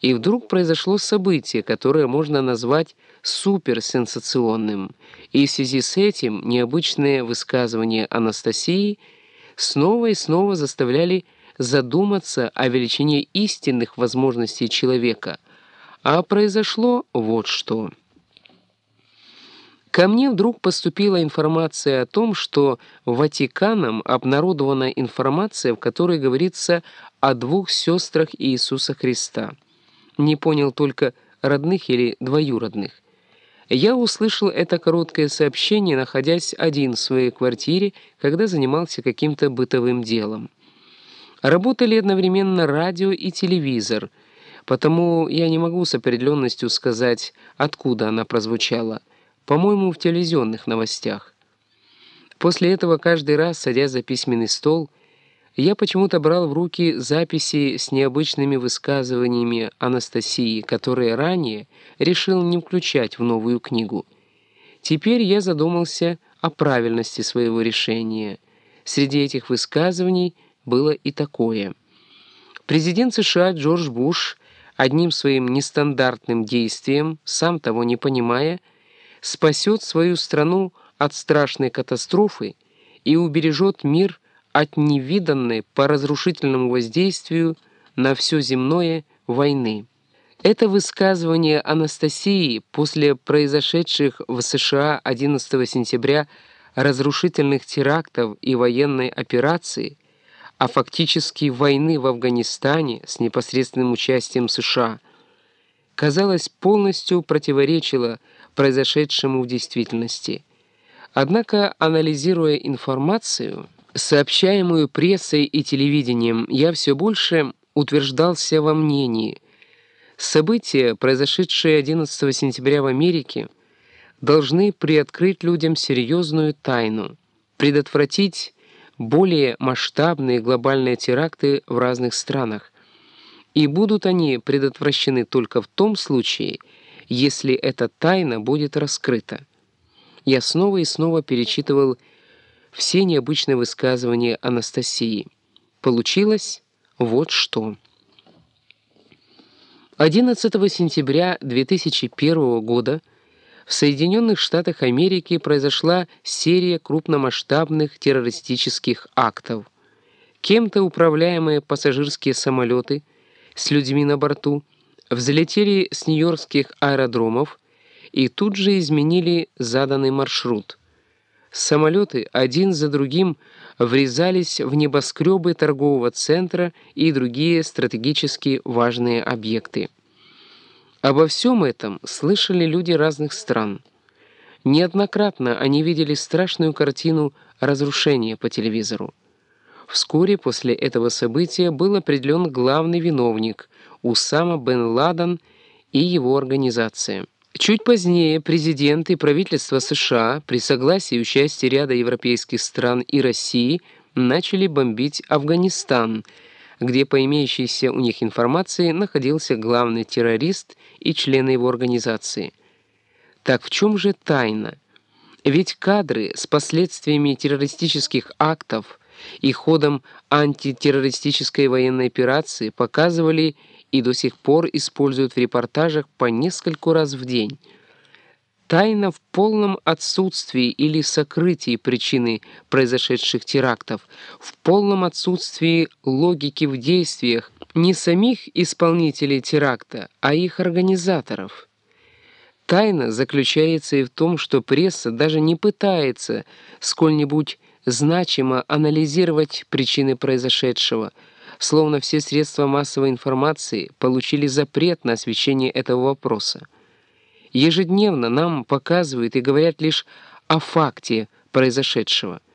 И вдруг произошло событие, которое можно назвать суперсенсационным, и в связи с этим необычные высказывания Анастасии снова и снова заставляли задуматься о величине истинных возможностей человека. А произошло вот что. Ко мне вдруг поступила информация о том, что Ватиканом обнародована информация, в которой говорится о двух сестрах Иисуса Христа. Не понял только, родных или двоюродных. Я услышал это короткое сообщение, находясь один в своей квартире, когда занимался каким-то бытовым делом. Работали одновременно радио и телевизор, потому я не могу с определенностью сказать, откуда она прозвучала. По-моему, в телевизионных новостях. После этого каждый раз, садясь за письменный стол, я почему-то брал в руки записи с необычными высказываниями Анастасии, которые ранее решил не включать в новую книгу. Теперь я задумался о правильности своего решения. Среди этих высказываний было и такое. Президент США Джордж Буш одним своим нестандартным действием, сам того не понимая, спасет свою страну от страшной катастрофы и убережет мир от невиданной по разрушительному воздействию на все земное войны. Это высказывание Анастасии после произошедших в США 11 сентября разрушительных терактов и военной операции, а фактически войны в Афганистане с непосредственным участием США, казалось, полностью противоречило произошедшему в действительности. Однако, анализируя информацию, сообщаемую прессой и телевидением, я все больше утверждался во мнении. События, произошедшие 11 сентября в Америке, должны приоткрыть людям серьезную тайну, предотвратить более масштабные глобальные теракты в разных странах. И будут они предотвращены только в том случае, если эта тайна будет раскрыта. Я снова и снова перечитывал все необычные высказывания Анастасии. Получилось вот что. 11 сентября 2001 года в Соединенных Штатах Америки произошла серия крупномасштабных террористических актов. Кем-то управляемые пассажирские самолеты с людьми на борту взлетели с нью-йоркских аэродромов и тут же изменили заданный маршрут. Самолеты один за другим врезались в небоскребы торгового центра и другие стратегически важные объекты. Обо всем этом слышали люди разных стран. Неоднократно они видели страшную картину разрушения по телевизору. Вскоре после этого события был определен главный виновник – Усама бен Ладен и его организация. Чуть позднее президент и правительство США при согласии и участии ряда европейских стран и России начали бомбить Афганистан, где по имеющейся у них информации находился главный террорист и члены его организации. Так в чем же тайна? Ведь кадры с последствиями террористических актов и ходом антитеррористической военной операции показывали и до сих пор используют в репортажах по нескольку раз в день. Тайна в полном отсутствии или сокрытии причины произошедших терактов, в полном отсутствии логики в действиях не самих исполнителей теракта, а их организаторов. Тайна заключается и в том, что пресса даже не пытается сколь-нибудь значимо анализировать причины произошедшего – словно все средства массовой информации получили запрет на освещение этого вопроса. Ежедневно нам показывают и говорят лишь о факте произошедшего –